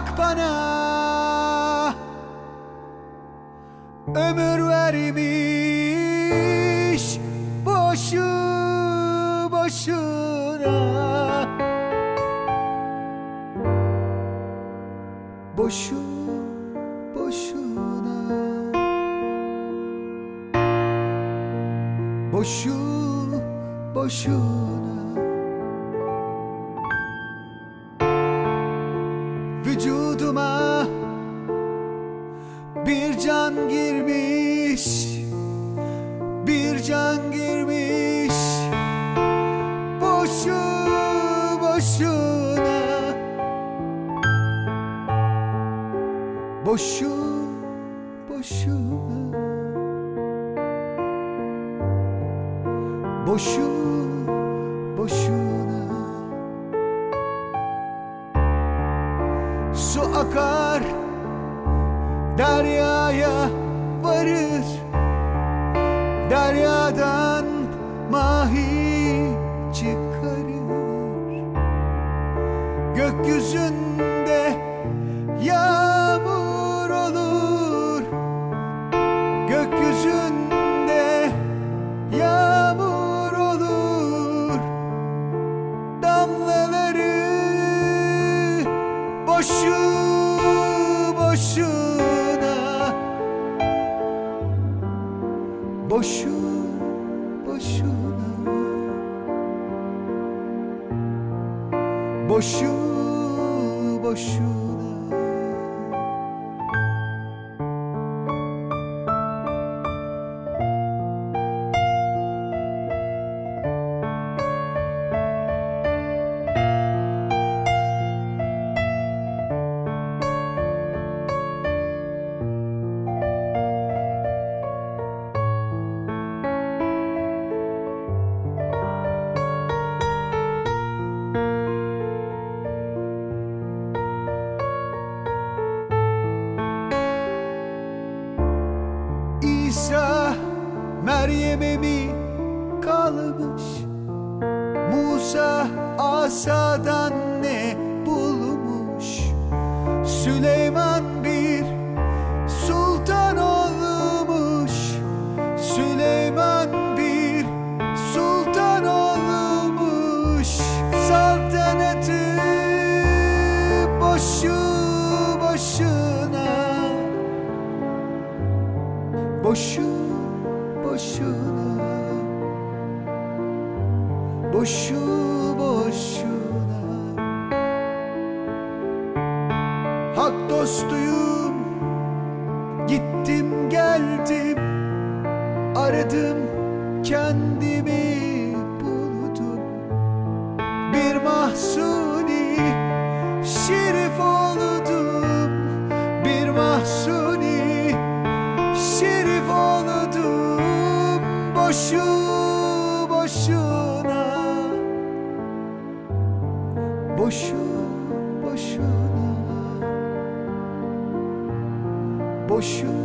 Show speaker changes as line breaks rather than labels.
Hak bana. Ömür vermiş boşu boşuna. Boşu boşuna. Boşu boşuna can girmiş bir can girmiş. Boşu boşuna boşu boşuna boşu boşuna. Su akar deryaya varır deryadan mahi çıkarır. Gökyüzünde yağmur olur. Gökyüzünde yağmur olur. Damlaları boşu boşuna boşu boşuna İsa Meryem'e mi kalmış? Musa asadan ne bulmuş? Süleyman bir sultan olmuş. Süleyman bir sultan olmuş. Saltanatı boşu boşu boşuna boşu boşuna hak dostuyum. Gittim geldim. Aradım kendimi boşuna. Boşu boşuna. Boşu